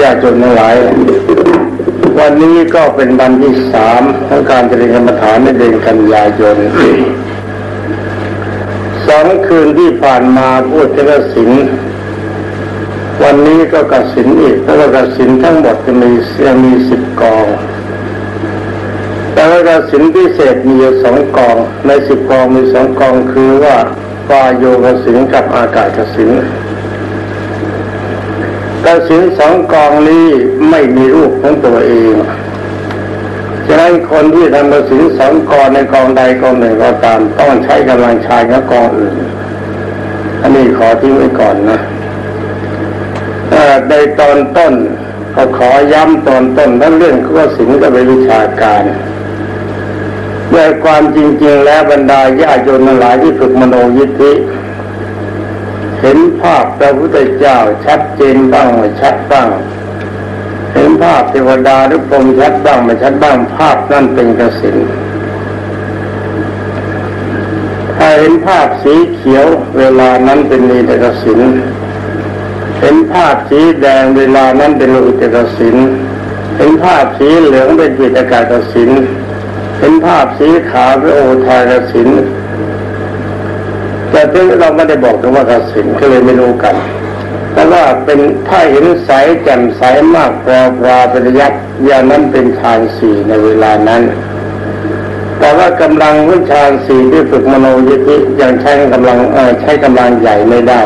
ญาติโยมทั้งหลาย วันนี้ก็เป็นวันที่สามของการเจริญกรรมฐานในเดือนกันยายนสองคืนที่ผ่านมาพูดถึงกสินวันนี้ก็กสินอีกแล้วก็กสินทั้งหมดจะมีเสียมีสิบกอง แต่ว่ากสินพิเศษมีอยู่สองกอง ในสิบกองมีสองกองคือว่าปาโยกสินกับอากาศกสิน กระสินสองกองนี้ไม่มีรูปของตัวเองฉะนั้นคนที่ทำกระสินสองกองในกองใดกองหนึ่งก็ตามต้องใช้กำลังชายกับกองอื่น อันนี้ขอทิ้งไว้ก่อนนะในตอนต้นก็ขอย้ำตอนต้นนั้นเรื่องข้อสิงก็เป็นวิชาการโดยความจริงๆ แล้วบรรดาญาโยนหลายที่ฝึกมโนยิทธิ เห็นภาพพระพุทธเจ้าชัดเจนบ้างไม่ชัดบ้าง เห็นภาพเทวดาหรือพรหมชัดบ้างไม่ชัดบ้างภาพนั่นเป็นกสินถ้าเห็นภาพสีเขียวเวลานั้นเป็นนีตกสินเห็นภาพสีแดงเวลานั้นเป็นโลหิตกสินเห็นภาพสีเหลืองเป็นจิตกากสินเห็นภาพสีขาวเป็นโอทายกสิน แต่ที่เราไม่ได้บอกถึงว่ากสินก็เลยไม่รู้กันแต่ว่าเป็นถ้าเห็นใสแจ่มใสมากพอพาเป็นยักษ์ยานั้นเป็นฌานสี่ในเวลานั้น แต่ว่ากำลังวิชานสี่ที่ฝึกมโนยิธิยังใช้กำลังใช้กำลังใหญ่ไม่ได้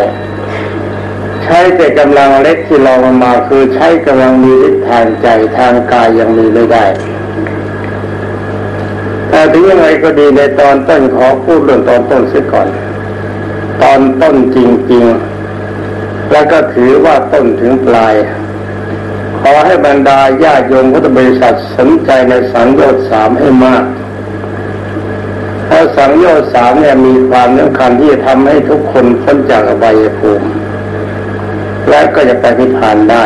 ใช้แต่กำลังเล็กที่ลองมาคือใช้กำลังมีฤทธิ์ทางใจทางกายยังมีไม่ได้แต่ถึงยังไงก็ดีในตอนต้นขอพูดเรื่องตอนต้นเสียก่อน ตอนต้นจริง ๆ แล้วก็ถือว่าต้นถึงปลาย ขอให้บรรดาญาโยมพุทธบริษัทสนใจในสังโยชน์สามให้มากเพราะสังโยชน์สามเนี่ยมีความสำคัญที่จะทำให้ทุกคนพ้นจากอบายภูมิ และก็จะไปนิพพานได้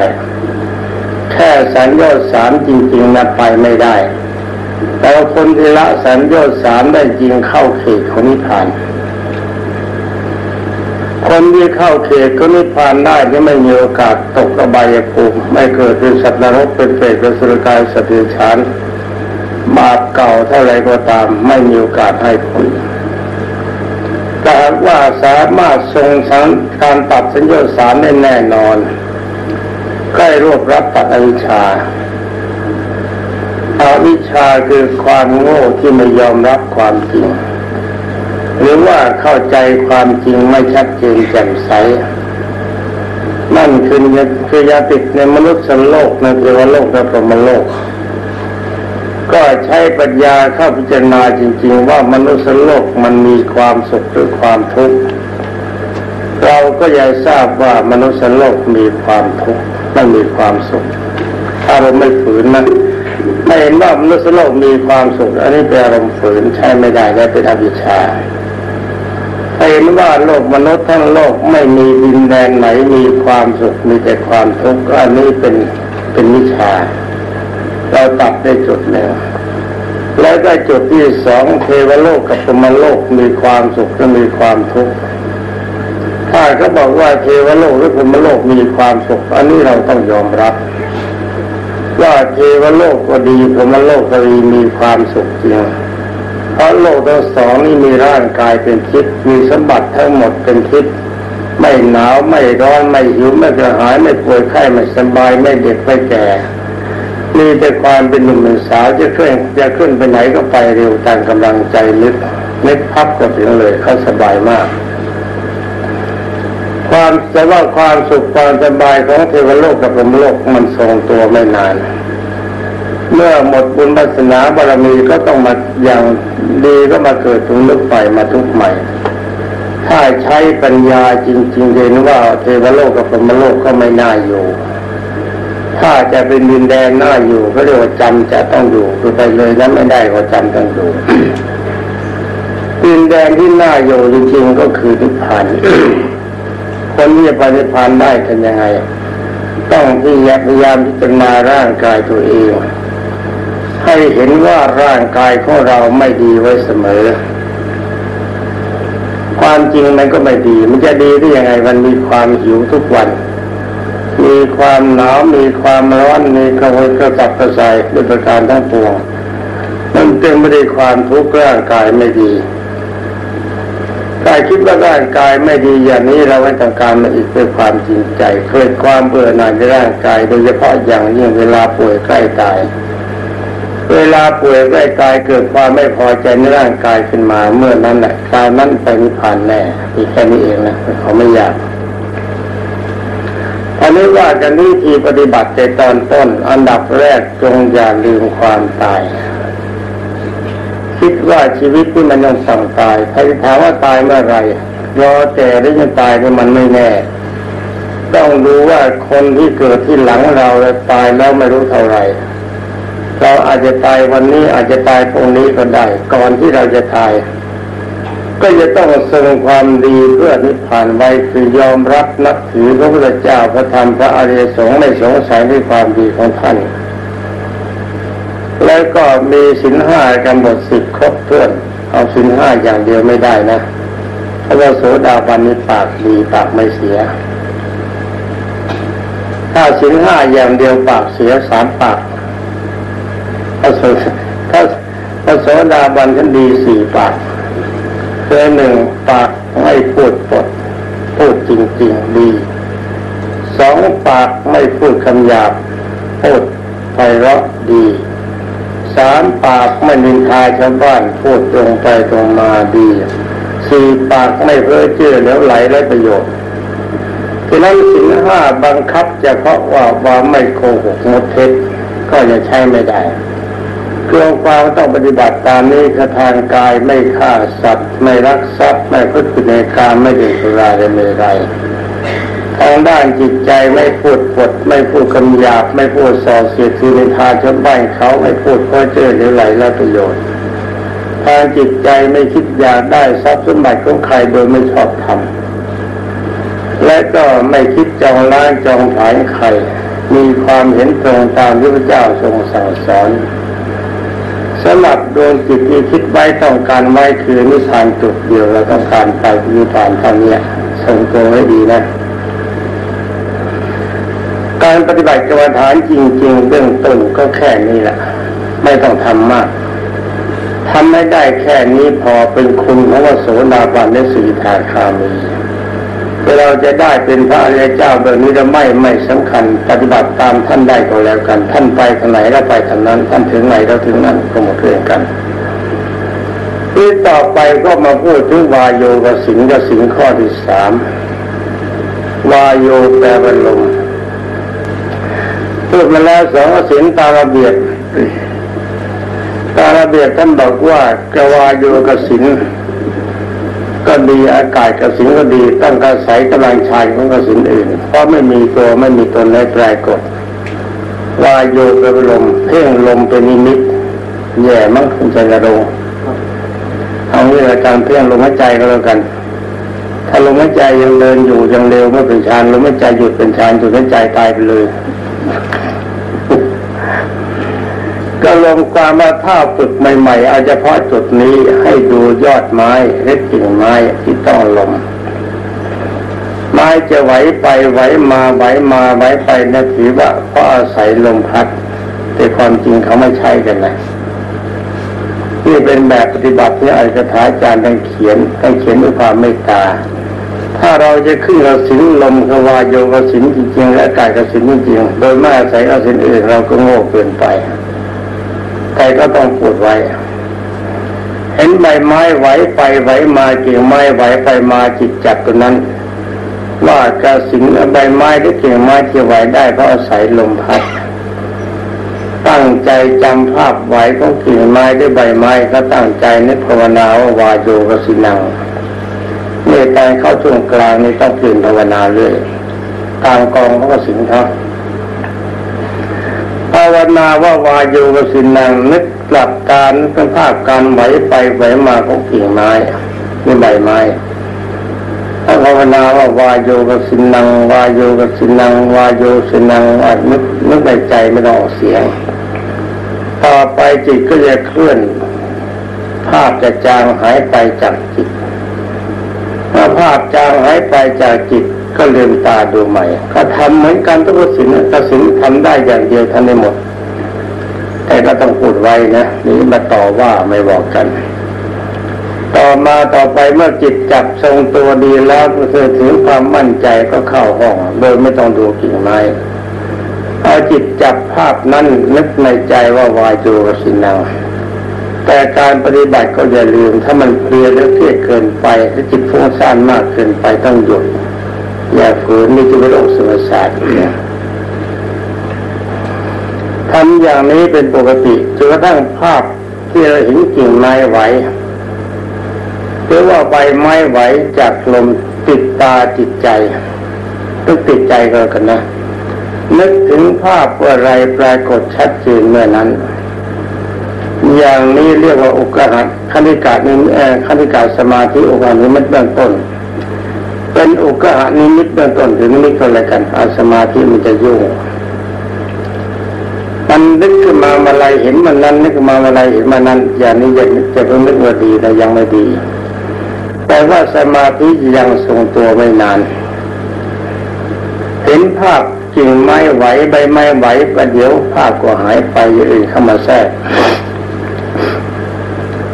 แค่สัญญาสามจริงๆนะไปไม่ได้แต่คนที่ละสัญญาสามได้จริงเข้าเขตของนิพพาน คนที่เข้าเขตก็นิพพานได้ที่ไม่มีโอกาสตกอบายภูมิไม่เกิดเป็นสัตว์นรกเป็นเปรตเป็นสุรกายสติฉานบาปเก่าเท่าไรก็ตามไม่มีโอกาสให้ผลแต่ว่าสามารถทรงสังการตัดสัญญาสารได้แน่นอนใกล้รวบรับตัดอวิชชาอาวิชชาคือความโง่ที่ไม่ยอมรับความจริง หรือว่าเข้าใจความจริงไม่ชัดเจนแจ่มใสนั่นคือคือยาติดในมนุษย์สโลกในเทวโลกและพรหมโลก ก็ใช้ปัญญาเข้าพิจารณาจริง ๆ ว่ามนุษย์สโลกมันมีความสุขหรือความทุกข์เราก็ยังทราบว่ามนุษย์สโลกมีความทุกข์ไม่มีความสุข ถ้าเราไม่ฝืนนะถ้าเห็นว่ามนุษย์โลกมีความสุข อันนี้เป็นอารมณ์ฝืนใช้ไม่ได้และเป็นอวิชชาถ้า เห็นว่าโลกมนุษย์ทั้งโลกไม่มีดินแดนไหนมีความสุขมีแต่ความทุกข์อันนี้เป็นเป็นวิชา เราตัดได้จุดหนึ่งแล้วก็จุดที่สองเทวโลกกับพมโลกมีความสุขและมีความทุกข์ถ้าเขาบอกว่าเทวโลกหรือพมโลกมีความสุข อันนี้เราต้องยอมรับ ว่าเทวโลกก็ดีพมโลกก็ดีมีความสุขจริง เพราะโลกทั้งสองนี่มีร่างกายเป็นทิพย์มีสมบัติทั้งหมดเป็นทิพย์ไม่หนาวไม่ร้อนไม่หิวไม่กระหายไม่ป่วยไข้ไม่สบายไม่เด็กไม่แก่มีแต่ความเป็นหนุ่มเป็นสาวจะขึ้นจะขึ้นไปไหนก็ไปเร็วตามกำลังใจนึกนึกพับก็ถึงเลยเขาสบายมาก ความจะว่าความสุขความสบายของเทวโลกกับพรมโลกมันทรงตัวไม่นาน เมื่อหมดบุญวาสนาบารมีก็ต้องมาอย่างดีก็มาเกิดถึงลึกไปมาทุกใหม่ ถ้าใช้ปัญญาจริงๆเห็นว่าเทวโลกกับพรมโลกก็ไม่น่าอยู่ ถ้าจะเป็นดินแดนน่าอยู่ก็เรียกว่าจำจะต้องอยู่คือไปเลยนั้นไม่ได้ก็จำต้องอยู่ดินแดนที่น่าอยู่จริงๆก็คือนิพพานคนที่จะไปนิพพานได้ทำยังไง ต้องพยายามพิจารณาร่างกายตัวเอง ให้เห็นว่าร่างกายของเราไม่ดีไว้เสมอ ความจริงมันก็ไม่ดี มันจะดีได้ยังไงมันมีความหิวทุกวัน มีความหนาวมีความร้อนมีกระวนกระสับกระส่ายด้วยประการทั้งปวงมันเต็มไปด้วยความทุกข์ร่างกายไม่ดีกายคิดว่าร่างกายไม่ดีอย่างนี้เราไม่ต้องการมาอีกด้วยความจริงใจเกิดความเบื่อหน่ายในร่างกายโดยเฉพาะอย่างยิ่งเวลาป่วยใกล้ตาย เวลาป่วยใกล้ตายเกิดความไม่พอใจในร่างกายขึ้นมาเมื่อนั้นแหละการนั้นไปนิพพานแน่ที่แค่นี้เองนะเขาไม่อยากอันนี้ว่ากันวิธีปฏิบัติในตอนต้น อันดับแรกจงอย่าลืมความตาย คิดว่าชีวิตที่มันยังสั่งตายใครถามว่าตายเมื่อไรรอแต่หรือจะตายนี่มันไม่แน่ ต้องดูว่าคนที่เกิดที่หลังเราแล้วตายแล้วไม่รู้เท่าไหร่ เราอาจจะตายวันนี้อาจจะตายพรุ่งนี้ก็ได้ ก่อนที่เราจะตาย ก็จะต้องทรงความดีเพื่อนิพพานไว้คือยอมรับนับถือพระพุทธเจ้าพระธรรมพระอริยสงฆ์ไม่สงสัยในความดีของท่าน แล้วก็มีสินห้ากำหนดสิบครบถ้วนเอาสินห้าอย่างเดียวไม่ได้นะเพราะว่าโสดาบันนี้ปากดีปากไม่เสียถ้าสินห้าอย่างเดียวปากเสียสามปาก ถ้าโสถ้าถ้าโสดาบันท่านดีสี่ปากคือหนึ่งปากไม่พูดปดพูดจริงๆดีสองปากไม่พูดคำหยาบพูดไพเราะดีสามปากไม่นินทาชาวบ้านพูดตรงไปตรงมาดีสี่ปากไม่เพ้อเจ้อแล้วไหลไรประโยชน์ทีนั้นสินห้าบังคับจะเพราะว่าว่าไม่โกหกมดเท็จก็จะใช้ไม่ได้ เครื่องความต้องปฏิบัติตามนี้กระทางกายไม่ฆ่าสัตว์ ไม่รักทรัพย์ไม่พุทธิในการไม่ดื่มสุราและไม่ไรทางด้านจิตใจไม่พูดปด ไม่พูดคำหยาบ ไม่พูดส่อเสียดสีนิทาชาวบ้านเขาไม่พูดเพ้อเจ้อหรือไหลและประโยชน์ทางจิตใจไม่คิดอยากได้ทรัพย์สมบัติของใครโดยไม่ชอบทำและก็ไม่คิดจองล้างจองผายใคร มีความเห็นตรงตามที่พระเจ้าทรงสั่งสอน สำหรับดวงจิตที่คิดไว้ต้องการไว้คือนิพานจุดเดียวเราต้องการไปนิพานเท่านี้ทรงตัวไว้ดีนะ การปฏิบัติกรรมฐานจริง ๆ เบื้องต้นก็แค่นี้แหละ ไม่ต้องทำมากทำไม่ได้แค่นี้พอเป็นคุณของวโสดาบันและสีทาคามี เราจะได้เป็นพระอริยเจ้าแบบนี้จะไม่ไม่สำคัญ ปฏิบัติตามท่านได้ก็แล้วกัน ท่านไปทางไหนเราไปทางนั้น ท่านถึงไหนเราถึงนั้นก็หมดเรื่องกันที่ต่อไปก็มาพูดถึงวายโยกสิงกสิงข้อที่สามวายโยแปลว่าลมพูดมาแล้วสองสินตาระเบียบตาระเบียบท่านบอกว่ากวาโยกสินก็ ดีอากาศกระสินก็ดีตั้งกระสายกำลังชายของกระสินอื่น เพราะไม่มีตัวไม่มีตนในแปรกฎวายโยเป็นลมเพ่งลมเป็นนิมิตแย่มั้งคุณใจกระโดงเอาเรื่องการเพ่งลมหายใจก็แล้วกัน ถ้าลมหายใจยังเดินอยู่ยังเร็วไม่เป็นฌานลมหายใจหยุดเป็นฌานจุดหายใจตายไปเลย ก็ลงความว่าถ้าฝึกใหม่ๆเอาเฉพาะจุดนี้ให้ดูยอดไม้เล็กกิ่งไม้ที่ต้องลมไม้จะไหวไปไหวมาไหวมาไหวไปนะถือว่าเพราะอาศัยลมพัด แต่ความจริงเขาไม่ใช่กันนะนี่เป็นแบบปฏิบัติที่อาจารย์อาจารย์ต้องเขียนต้องเขียนด้วยความเมตตาถ้าเราจะขึ้นกสินลมกวายโยกสินจริงๆและกายกสินจริงๆโดยไม่อาศัยกสินอื่นเราก็โง่เกินไป ใครก็ต้องพูดไว้ เห็นใบไม้ไหวไปไหวมากิ่งไม้ไหวไปมาจิตจับตัวนั้น ว่ากระสินใบไม้ที่กิ่งไม้ที่ไหวได้เพราะอาศัยลมพัดตั้งใจจำภาพไหวของกิ่งไม้ด้วยใบไม้ก็ตั้งใจนึกภาวนาว่าวาโยกสินังเมื่อใจเข้าช่วงกลางนี้ต้องเปลี่ยนภาวนาเรื่อยกลางกองเขาก็สิงครับาวนาว่าวายูกสินังนึกกลับการเป็นภาพการไหวไปไหวมาของกิ่งไม้นี่ใบไม้ถ้าภาวนาว่าวาโยกสินังวาโยกสินังวาโยสินังอัดนึกนึกในใจไม่ต้องออกเสียง ต่อไปจิตก็จะเคลื่อน ภาพจะจางหายไปจากจิตเมื่อภาพจางหายไปจากจิต ก็ลืมตาดูใหม่ ก็ทำเหมือนกันทุกสินกสินทำได้อย่างเดียวทำได้หมด แต่ก็ต้องพูดไว้นะนี่มาต่อว่าไม่บอกกัน ต่อมาต่อไปเมื่อจิตจับทรงตัวดีแล้วเธอถึงความมั่นใจก็เข้าห้อง โดยไม่ต้องดูกิ่งไม้เอาจิตจับภาพนั้นนึกในใจว่าวายจูกสินังแต่การปฏิบัติก็อย่าลืม ถ้ามันเพลียหรือเครียดเกินไป ถ้าจิตฟุ้งซ่านมากเกินไปต้องหยุด อย่าฝืนนี่จะเป็นโรคสมศาสตร์ทำอย่างนี้เป็นปกติจนกระทั่งภาพที่เราเห็นกิ่งไม้ไหวหรือว่าใบไม้ไหวจากลมติดตาจิตใจต้องติดใจก็กันนะนึกถึงภาพอะไรปรากฏชัดเจนเมื่อนั้น อย่างนี้เรียกว่าอุกหัตคณิกานิคณิกาสมาธิอุกานิมิตเบื้องต้น เป็นอุกหานิมิตเบื้องต้นถึงนิมิตก็อะไรกันอาสมาธิมันจะยุ่งมันนึกขึ้นมาเมื่อไรเห็นมันนั้นนึกขึ้นมาเมื่อไรเห็นมันนั้น อย่างนี้จะจะเพิ่งนึกว่าดีแต่ยังไม่ดี แต่ว่าสมาธิยังทรงตัวไม่นาน เห็นภาพกิ่งไม้ไหวใบไม้ไหวประเดี๋ยวภาพก็หายไปอื่นเข้ามาแทรก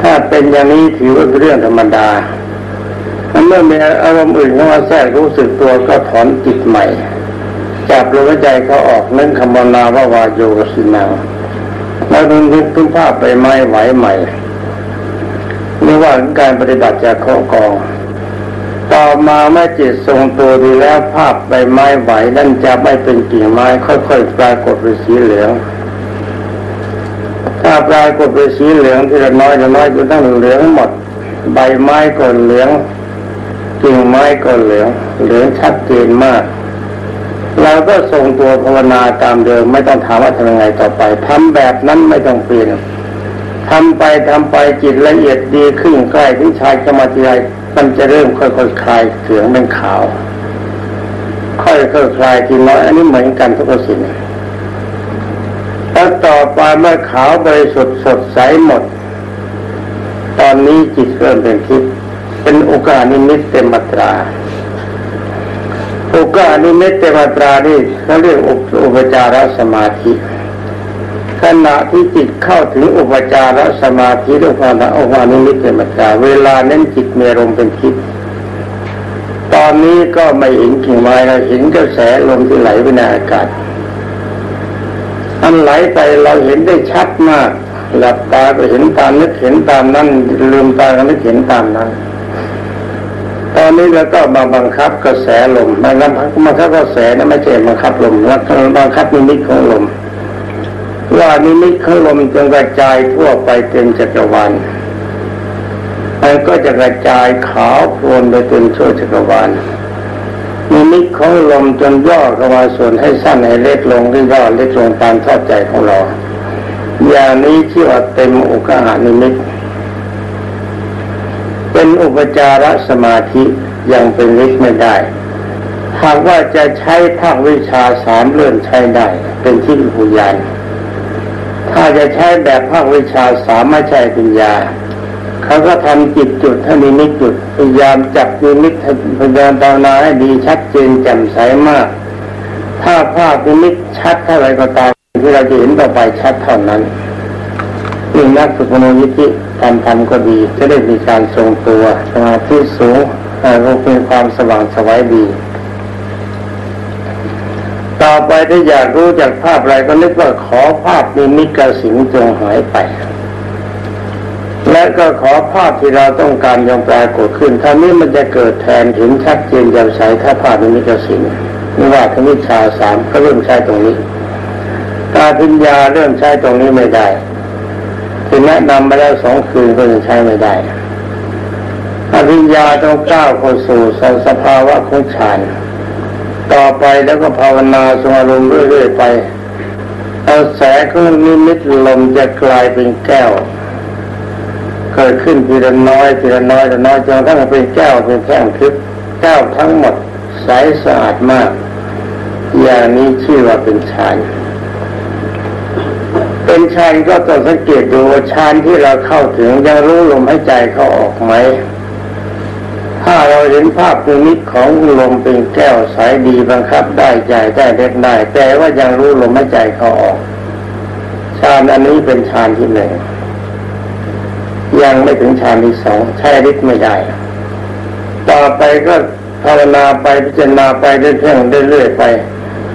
ถ้าเป็นอย่างนี้ถือว่าเป็นเรื่องธรรมดา เมื่อมีอารมณ์อื่นเข้ามาแทรกรู้สึกตัวก็ถอนจิตใหม่จับลมหายใจเขาออกนั่งคำบนาว่าวาโยกสินังแล้วนึกนึกถึงภาพไปไม้ไหวใหม่นี่ว่าการปฏิบัติจากข้อกอง ต่อมาเมื่อจิตทรงตัวดีแล้วภาพใบไม้ไหวนั่นจะไม่เป็นกิ่งไม้ค่อยๆปรากฏเป็นสีเหลืองถ้าปรากฏเป็นสีเหลืองที่ละน้อยละน้อยจนทั้งเหลืองหมด ใบไม้ก็เหลือง กิ่งไม้ก็เหลืองเหลืองชัดเจนมากเราก็ทรงตัวภาวนาตามเดิมไม่ต้องถามว่าทำยังไงต่อไปทำแบบนั้นไม่ต้องเปลี่ยนทำไปทำไปจิตละเอียดดีขึ้นใกล้ที่ชายสมาธิมันจะเริ่มค่อยๆคลายเสียงเป็นขาว ค่อยๆคลายทีน้อยอันนี้เหมือนกันทุกสิ่งแล้วต่อไปเมื่อขาวบริสุทธิ์สดใสหมด ตอนนี้จิตเริ่มเป็นทิพย์ เป็นโอกาสนิมิตเต็มมาตราอุกาสนิมิตเตมาตรานี่เขาเรียกอุปจารสมาธิ ขณะที่จิตเข้าถึงอุปจารสมาธิด้วยความอุปานิมิตเตมาตรา เวลานั้นจิตมีลมเป็นทิพย์ตอนนี้ก็ไม่เห็นกิ่งไม้เราเห็นกระแสลมที่ไหลไปในอากาศอันไหลไปเราเห็นได้ชัดมาก หลับตาก็เห็นตามนึกเห็นตามนั้นลืมตาก็นึกเห็นตามนั้น ตอนนี้เราก็มาบังคับกระแสลมบังคับบังคับกระแสนะไม่ใช่บังคับลมแล้วบังคับนิมิตของลม ว่านิมิตของลมจงกระจายทั่วไปเต็มจักรวาลมันก็จะกระจายขาวโพลนไปเต็มชั่วจักรวาลนิมิตของลมจนย่อเข้ามาส่วนให้สั้นให้เล็กลงหรือย่อเล็กลงตามชอบใจของเรา อย่างนี้ที่ว่าเต็มโอกาสนิมิต เป็นอุปจารสมาธิยังเป็นฤทธิ์ไม่ได้หากว่าจะใช้ภาควิชาสามเลื่อนใช้ได้ เป็นที่ปุญญาถ้าจะใช้แบบภาควิชาสามไม่ใช่ปัญญาเขาก็ทำจิตจุดให้มีนิจุดพยายามจับมีนิจพยายามตานาให้ดีชัดเจนแจ่มใสมาก ถ้าภาพนิจชัดเท่าไรก็ตามที่เราจะเห็นต่อไปชัดเท่านั้น นี่นักสุขโนยิธิการทำก็ดีจะได้มีการทรงตัวสมาธิสูงก็เป็นความสว่างสวัยดี ต่อไปถ้าอยากรู้จากภาพอะไรก็นึกว่าขอภาพมีมิตกสิงจงหายไป และก็ขอภาพที่เราต้องการยังปรากฏขึ้นท่านี้มันจะเกิดแทนเห็นชัดเจนยางใสถ้าภาพมีมิตกสิงนี่ว่าทวิชาสามก็เริ่มใช้ตรงนี้ ตาพิญญาเริ่มใช้ตรงนี้ไม่ได้ ที่แนะนำมาแล้วสองคืนก็ยังใช้ไม่ได้อภิญญาต้องก้าวเข้าสู่สภาวะของฌานต่อไปแล้วก็ภาวนาสมาธิเรื่อยๆไปเอาแสงของนิมิตลมจะกลายเป็นแก้ว เกิดขึ้นทีละน้อยทีละน้อยทีละน้อยจนทั้งเป็นแก้วเป็นแท่งทึบแก้วทั้งหมดใสสะอาดมาก อย่างนี้ชื่อว่าเป็นฌาน เป็นฌานก็ต้องสังเกตดูฌานที่เราเข้าถึงยังรู้ลมหายใจเข้าออกไหม ถ้าเราเห็นภาพนิมิตของลมเป็นแก้วสายดีบังคับได้ใจได้เล็กได้แต่ว่ายังรู้ลมหายใจเข้าออกฌานอันนี้เป็นฌานที่หนึ่งยังไม่ถึงฌานที่สองใช้ฤทธิ์ไม่ได้ ต่อไปก็ภาวนาไปพิจารณาไปเรื่อยๆเรื่อยๆไป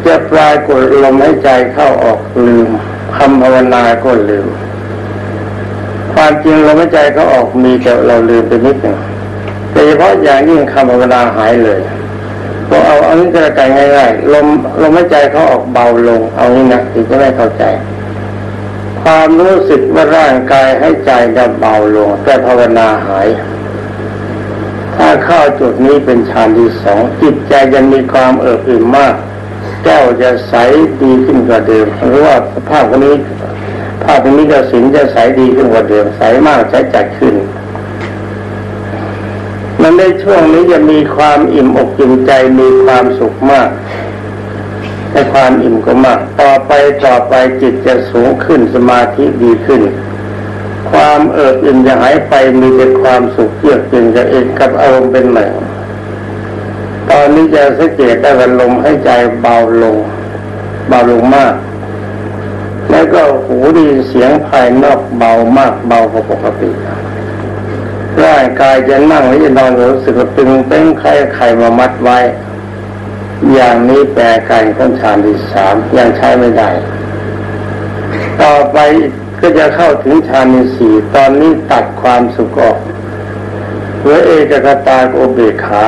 จะปลายกดลมหายใจเข้าออกลืม คำภาวนาก็ลืมความจริงลมหายใจเขาออกมีแต่เราลืมไปนิดหนึ่งโดยเฉพาะอย่างยิ่งคำภาวนาหายเลยพอเอาเอานี้จะกลง่ายๆลมลมหายใจเขาออกเบาลง เอานี้นะถึงจะไม่เข้าใจ ความรู้สึกว่าร่างกายให้ใจจะเบาลง แต่ภาวนาหาย ถ้าเข้าจุดนี้เป็นฌานที่สองจิตใจยังมีความเอิบอิ่มมาก แก้วจะใสดีขึ้นกว่าเดิมหรือว่าภาพคนนี้ภาพนี้จะสินจะใสดีขึ้นกว่าเดิมใสมากใสจัดขึ้น มันในช่วงนี้จะมีความอิ่มอกอิ่มใจมีความสุขมากแต่ความอิ่มก็มากต่อไปต่อไปจิตจะสูงขึ้นสมาธิดีขึ้น ความเอิบอิ่มจะหายไปมีแต่ความสุขเยือกเย็นกับเองกับอารมณ์เป็นใหม่ อนนี้จะสังเกตได้ว่าลมให้ใจเบาลงเบาลงมาก แล้วก็หูดีเสียงภายนอกเบามากเบากว่าปกติร่างกายจะนั่งหรือจะนอนรู้สึกตึงเป้งใครใครมามัดไว้ อย่างนี้แปลการขั้นฌานที่สามยังใช้ไม่ได้ ต่อไปก็จะเข้าถึงฌานที่สี่ตอนนี้ตัดความสุขออกเหลือเอกกตาโอเบขา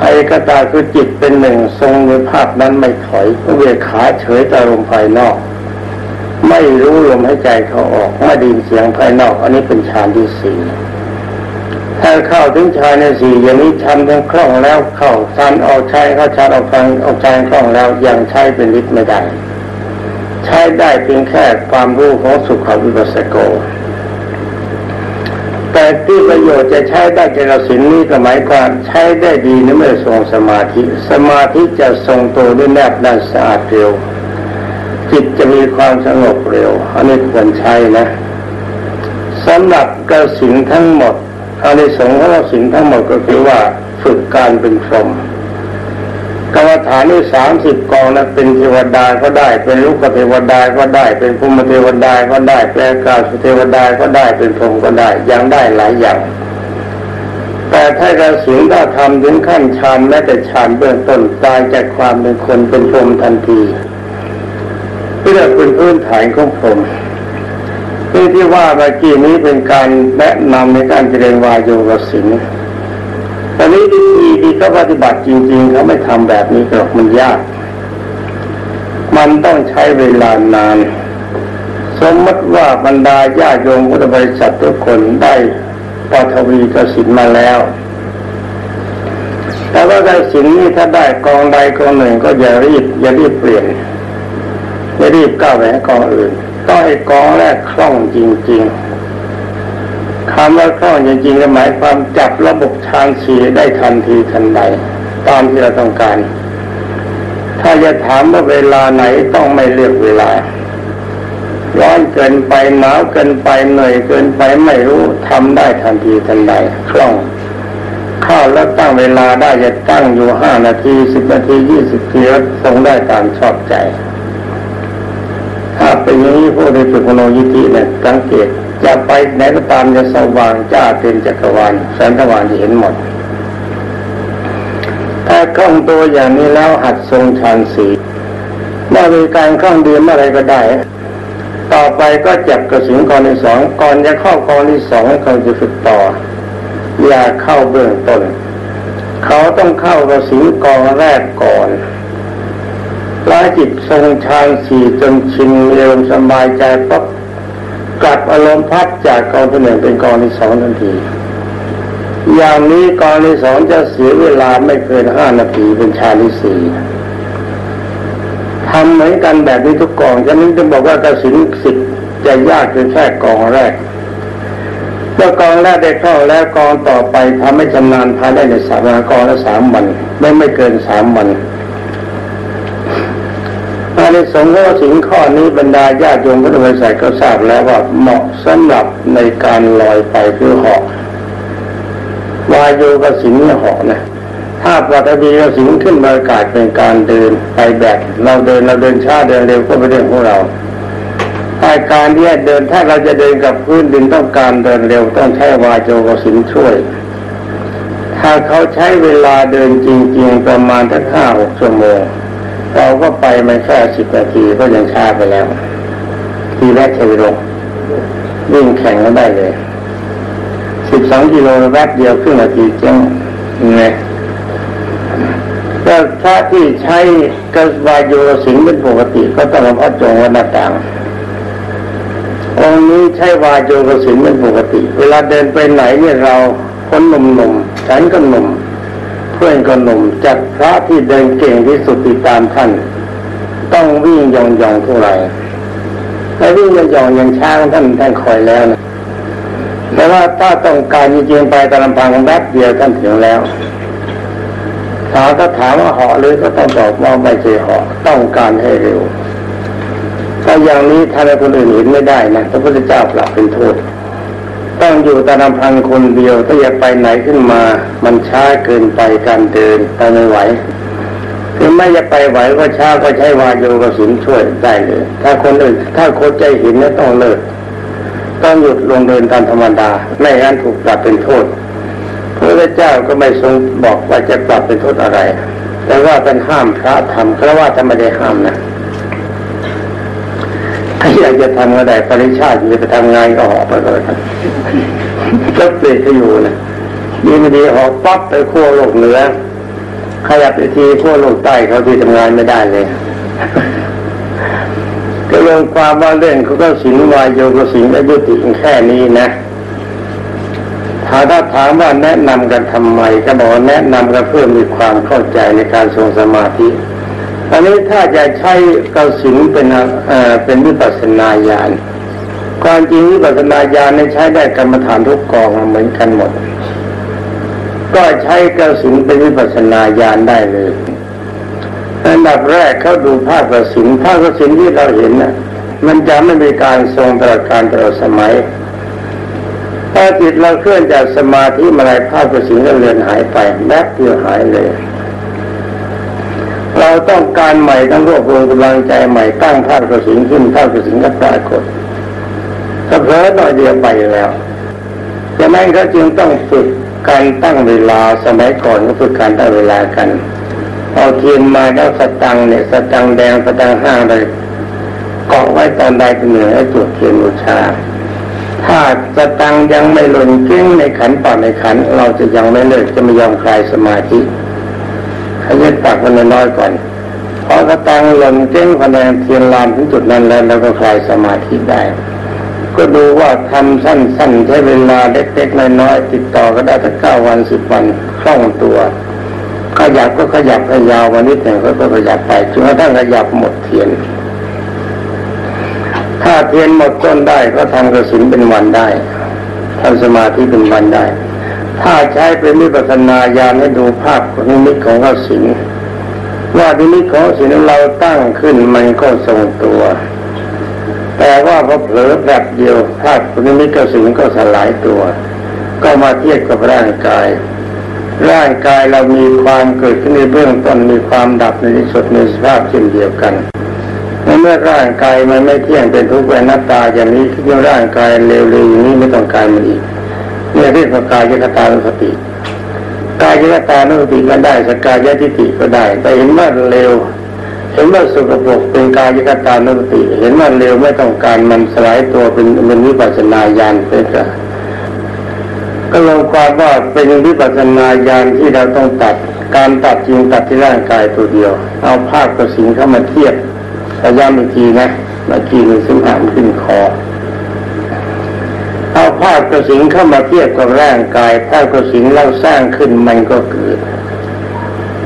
เอกตาคือจิตเป็นหนึ่งทรงในภาพนั้นไม่ถอยเวขาเฉยตาลมภายนอก ไม่รู้ลมหายใจเขาออกไม่ดินเสียงภายนอก อันนี้เป็นฌานที่สี่ถ้าเข้าถึงฌานในสี่อย่างนี้ทำทั้งคล่องแล้วเข้าฌานออกใช้เข้าฌานออกฟังออกฌานคล่องแล้วยังใช้เป็นฤทธิ์ไม่ได้ ใช้ได้เพียงแค่ความรู้ของสุขวิปัสสโก แต่ที่ประโยชน์จะใช้ได้เจราสินนี้ก็หมายความใช้ได้ดีนเมื่อทรงสมาธิ สมาธิจะทรงตัวด้วยแนบแน่นสะอาดเร็ว จิตจะมีความสงบเร็ว อันนี้ควรใช้นะสำหรับกระสินทั้งหมดอันิสงฆ์ของกสินทั้งหมดก็คือว่าฝึกการเป็นพรหม กรรมฐานนี่สามสิบกองนะเป็นเทวดาก็ได้ เป็นลูกเทวดาก็ได้ เป็นภูมิเทวดาก็ได้เป็นอากาศเทวดาก็ได้เป็นพรหมก็ได้ยังได้หลายอย่าง แต่ถ้ากระสินถ้าทำถึงขั้นฌานแม้แต่ฌานเบื้องต้นตายจากความเป็นคนเป็นพรหมทันทีเพื่อเป็นพื้นฐานของพรหมที่ที่ว่าเมื่อกี้นี้เป็นการแนะนำในการเจริญวายโยกสิน ตอนนี้วิธีที่เขาปฏิบัติจริง ๆเขาไม่ทำแบบนี้หรอกมันยาก มันต้องใช้เวลานาน สมมติว่าบรรดาญาโยมพุทธบริษัททุกคนได้ปฐวีกสินมาแล้วแต่ว่ากสินนี้ถ้าได้กองใดกองหนึ่งก็อย่ารีบอย่ารีบเปลี่ยนอย่ารีบก้าวไปกองอื่นต้องให้กองแรกคล่องจริง ๆ คำว่าคล่องจริงๆหมายความจับระบบชานสีได้ทันทีทันใดตามที่เราต้องการ ถ้าจะถามว่าเวลาไหนต้องไม่เลือกเวลา ร้อนเกินไปหนาวเกินไปเหนื่อยเกินไปไม่รู้ทำได้ทันทีทันใดคล่องข้าแล้วตั้งเวลาได้จะตั้งอยู่ห้านาทีสิบนาทียี่สิบนาทีทรงได้ตามชอบใจ ถ้าเป็นอย่างนี้พวกในสุขโนยิธิเนี่ยสังเกต จะไปไหนก็ตามจะสว่างจ้าเต็มจักรวาลแสงสว่างจะเห็นหมด ถ้าคล่องตัวอย่างนี้แล้วหัดทรงฌานสีเมื่อมีการคล่องเดียมอะไรก็ได้ ต่อไปก็จับกระสินกองที่สองก่อนจะเข้ากองที่สองเขาจะฝึกต่อ อย่าเข้าเบื้องต้น เขาต้องเข้ากระสินกองแรกก่อนลายจิตทรงฌานสี่จนชินเร็วสบายใจปั๊บ กลับอารมณ์พัดจากกองที่หนึ่งเป็นกองที่สองทันที อย่างนี้กองที่สองจะเสียเวลาไม่เกินห้านาทีเป็นฌานที่สี่ทำเหมือนกันแบบนี้ทุกกองฉะนั้นจะบอกว่ากระสินสิบจะยากเพียงแค่กองแรกเมื่อกองแรกได้เข้าแล้วกองต่อไปทำให้ชำนาญภายในในสามกองละสามวันไม่ไม่เกินสามวัน นิสงส์ของสิ่งข้อนี้บรรดาญาติโยมพุทธบริษัทก็ทราบแล้วว่าเหมาะสำหรับในการลอยไปเพื่อหอกวายโยกสินเนี่ยหอนะถ้าปฐวีกสินขึ้นบรรยากาศเป็นการเดินไปแบบเราเดินเราเดินช้าเดินเร็วก็เป็นเรื่องของเราถ้าการที่เดินถ้าเราจะเดินกับพื้นดินต้องการเดินเร็วต้องใช้วายโยกสินช่วย ถ้าเขาใช้เวลาเดินจริง ๆ ประมาณทั้งห้าหกชั่วโมง เราก็ไปมันแค่สิบนาทีก็ยังช้าไปแล้ว ทีแรกใช้ลงวิ่งแข่งก็ได้เลยสิบสองกิโลแวบเดียวครึ่งนาทีเจ๊งไงก็ถ้าที่ใช้กระวายโยสิงเป็นปกติก็ต้องพระจงวัดหน้าต่างองค์นี้ใช้วายโยกสิงเป็นปกติ เวลาเดินไปไหนเนี่ยเราคนหนุ่มๆฉันก็หนุ่ม พื่อนก็หนุ่มจัดพระที่เดินเก่งที่สุดติดตามท่าน ต้องวิ่งยองๆเท่าไหร่แต่วิ่งยองๆอย่างช้างท่านท่านคอยแล้วนะแต่ว่าถ้าต้องการจริงๆไปตามลำพังแป๊บเดียวท่านถึงแล้วถามก็ถามว่าเหาะหรือก็ต้องตอบว่าไม่ใช่เหาะต้องการให้เร็วถ้าอย่างนี้ถ้าคนอื่นเห็นไม่ได้นะพระพุทธเจ้าปรับเป็นโทษ ต้องอยู่ตามลำพังคนเดียวถ้าอยากไปไหนขึ้นมา มันช้าเกินไปการเดินไปไม่ไหวคือไม่จะไปไหวก็ช้าก็ใช้วาโยกสินช่วยได้เลย ถ้าคนอื่นถ้าโคใจห็นเนี่ยต้องเลิกต้องหยุดลงเดินตามธรรมดา ไม่งั้นถูกปรับเป็นโทษพระเจ้าก็ไม่ทรงบอกว่าจะปรับเป็นโทษอะไร แต่ว่าเป็นห้ามพระทำเพราะว่าจะไม่ได้ห้ามนะถ้าอย จะทำก็ได้ปริชาติจะไปทำงานก็หอบไปเลยก็เปลี่ยนจะอยู่นะดีไม่ดีหอบปั๊บไปขั้วโลกเหนือขยับไปทีขั้วโลกใต้เขาที่ทำงานไม่ได้เลยก็เรื่องความว่าเล่นเขาก็สินวายโยกสินอายุติแค่นี้นะถ้าถ้าถามว่าแนะนำกันทำไมก็บอกแนะนำกันเพื่อมีความเข้าใจในการทรงสมาธิ อันนี้ถ้าจะใช้กสินเป็นเอ่อเป็นวิปัสนาญาณความจริงวิปัสนาญาณใช้ได้กรรมฐานทุกกองเหมือนกันหมด ก็ใช้กสินเป็นวิปัสนาญาณได้เลยอันดับแรกเขาดูภาพกระสินภาพกระสินที่เราเห็นนะมันจะไม่มีการทรงตลอดการตลอดสมัยถ้าจิตเราเคลื่อนจากสมาธิมาลายภาพกระสินก็เลือนหายไปแป๊บเดียวหายเลย เราต้องการใหม่ต้องรวบรวมกำลังใจใหม่ตั้งภาพกระสินขึ้นภาพกระสินก็ปรากฏถ้าเผลอหน่อยเดียวไปแล้วดังนั้นก็จึงต้องฝึกการตั้งเวลาสมัยก่อนก็ฝึกการตั้งเวลากันเอาเทียนมาแล้วสตังเนี่ยสตังแดงสตังห้าเลยเกาะไว้ตอนใดเป็นเหนือให้จุดเทียนบูชา ถ้าสตังยังไม่หล่นเก้งในขันป่าในขัน เราจะยังไม่เลิกจะไม่ยอมคลายสมาธิ ขยันตักมันน้อยก่อนพอสตังหล่นเก้งพแนงเทียนลามถึงจุดนั้นแล้วเราก็คลายสมาธิได้ ก็ดูว่าทำสั้นๆใช้เวลาเล็กๆน้อยๆติดต่อก็ได้ทั้งเก้าวันสิบวันคล่องตัวขยับก็ขยับขยาววันนิดหนึ่งก็ก็ขยับไปจนกระทั่งขยับหมดเทียน ถ้าเทียนหมดต้นได้ก็ทำกระสินเป็นวันได้ทำสมาธิเป็นวันได้ ถ้าใช้เป็นมิปัสนาญาณให้ดูภาพนิมิตของกระสินว่านิมิตของสินเราตั้งขึ้นมันก็ทรงตัว แต่ว่าพอเผลอแบบเดียวภาพนิมิตกระสินก็สลายตัว ก็มาเทียบกับร่างกาย ร่างกายเรามีความเกิดขึ้นในเบื้องต้นมีความดับในที่สุดในสภาพเช่นเดียวกันเมื่อร่างกายมันไม่เที่ยงเป็นทุกข์เป็นนัตตาอย่างนี้คิดว่าร่างกายเร็วๆอย่างนี้ไม่ต้องการมันอีก เนี่ยเรียกว่ากายยคตานุสติกายยคตานุสติก็ได้สกายยทิฏฐิก็ได้ แต่เห็นว่าเร็ว เห็นว่าสุกปรกเป็นกายยคตานุสติ เห็นว่าเร็วไม่ต้องการมันสลายตัวเป็นเป็นวิปัสสนาญาณเป็นก็ลงความว่าเป็นวิปัสสนาญาณที่เราต้องตัดการตัดจริงตัดที่ร่างกายตัวเดียว เอาภาพกระสินเข้ามาเทียบระย้ำอีกทีนะเมื่อกี้มันซึ่งอ่านขึ้นคอ เอาภาพกระสินเข้ามาเทียบกับร่างกาย ภาพกระสินเราสร้างขึ้นมันก็เกิด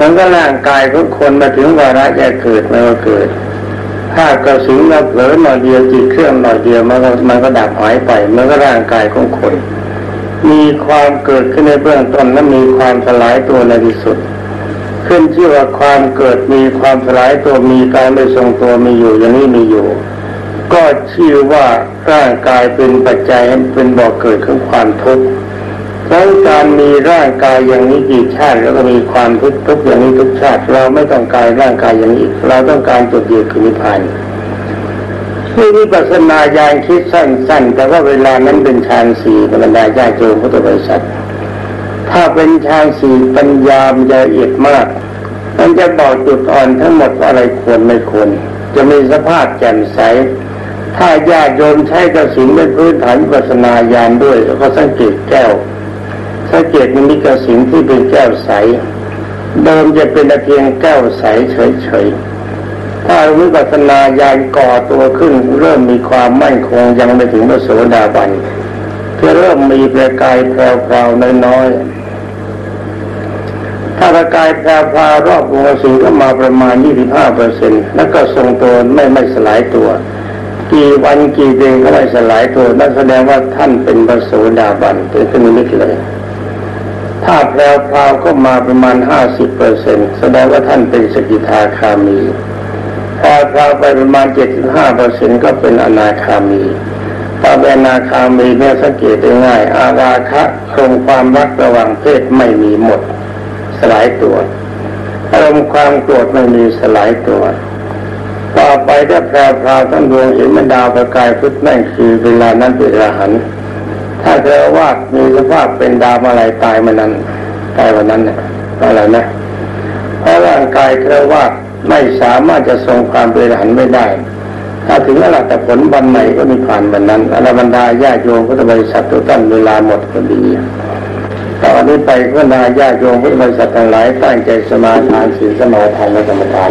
มันก็ร่างกายของคนมาถึงวาระจะเกิดมันก็เกิดถ้ากระสินเราเผลอหน่อยเดียวจิตเครื่องหน่อยเดียวมันก็มันก็ดับหายไปมันก็ร่างกายของคน มีความเกิดขึ้นในเบื้องต้นและมีความสลายตัวในที่สุด ขึ้นชื่อว่าความเกิดมีความสลายตัวมีการไม่ทรงตัวมีอยู่อย่างนี้มีอยู่ ก็ชื่อว่า ร่างกายเป็นปัจจัยเป็นบ่อกเกิดของความทุกข์ทั้งการมีร่างกายอย่างนี้กี่ชาติแล้วก็มีความทุกข์ทุกอย่างนี้ทุกชาติ เราไม่ต้องการร่างกายอย่างนี้ เราต้องการจุดเดียวคือนิพพานที่วิปัสสนาญาณคิดสั้น ๆ แต่ว่าเวลานั้นเป็นฌานสี่บรรดาญาโยมพุทธบริษัท ถ้าเป็นฌานสี่ปัญญามละเอียดมาก มันจะบอกจุดอ่อนทั้งหมดว่าอะไรควรไม่ควร จะมีสภาพแจ่มใส ถ้าญาติโยมใช้กระสินเป็นพื้นฐานวิปัสนาญาณด้วยแล้วก็สังเกตแก้ว สังเกตมีกระสินที่เป็นแก้วใส เดิมจะเป็นต่เพียงแก้วใสเฉยๆ ถ้าวิปัสนาญาณก่อตัวขึ้น เริ่มมีความมั่นคงยังไม่ถึงพระโสดาบันจะเริ่มมีประกายแพรวๆน้อยๆถ้าประกายแพรวๆรอบวงสิงก็มาประมาณ 25เปอร์เซ็นต์แล้วก็ทรงตัวไม่ไม่สลายตัว กี่วันกี่เดือนก็ไม่สลายตัวนั่นแสดงว่าท่านเป็นพระโสดาบันเป็นขึ้นนิดเลย ถ้าแพรวพราวก็มาประมาณห้าสิบเปอร์เซ็นแสดงว่าท่านเป็นสกิทาคามีพอพราวไปประมาณเจ็ดสิบห้าเปอร์เซ็นก็เป็นอนาคามีถ้าเป็นอนาคามีเนี่ยสังเกตได้ง่าย อาราคะคงความรักระหว่างเพศไม่มีหมด สลายตัวอารมณ์ความโกรธไม่มีสลายตัว ต่อไปถ้าแพรวพราวท่านดวงเห็นมันดาวประกายพุทธนั่นคือเวลานั้นเป็นอรหันถ้าเธอว่ามีสภาพเป็นดาวอะไรตายมันนั้นตายวันนั้นเนี่ยอะไรนะเพราะร่างกายเธอว่าไม่สามารถจะทรงความเป็นหันไม่ได้ ถ้าถึงอรหัตผลวันไหนก็มีผ่านวันนั้นอรบรรดาญาโยมพุทธบริษัททุกท่านเวลาหมดพอดีตอนนี้ไปก็นาญาโยมพุทธบริษัททั้งหลายตั้งใจสมาทานศีลสมาทานและกรรมฐาน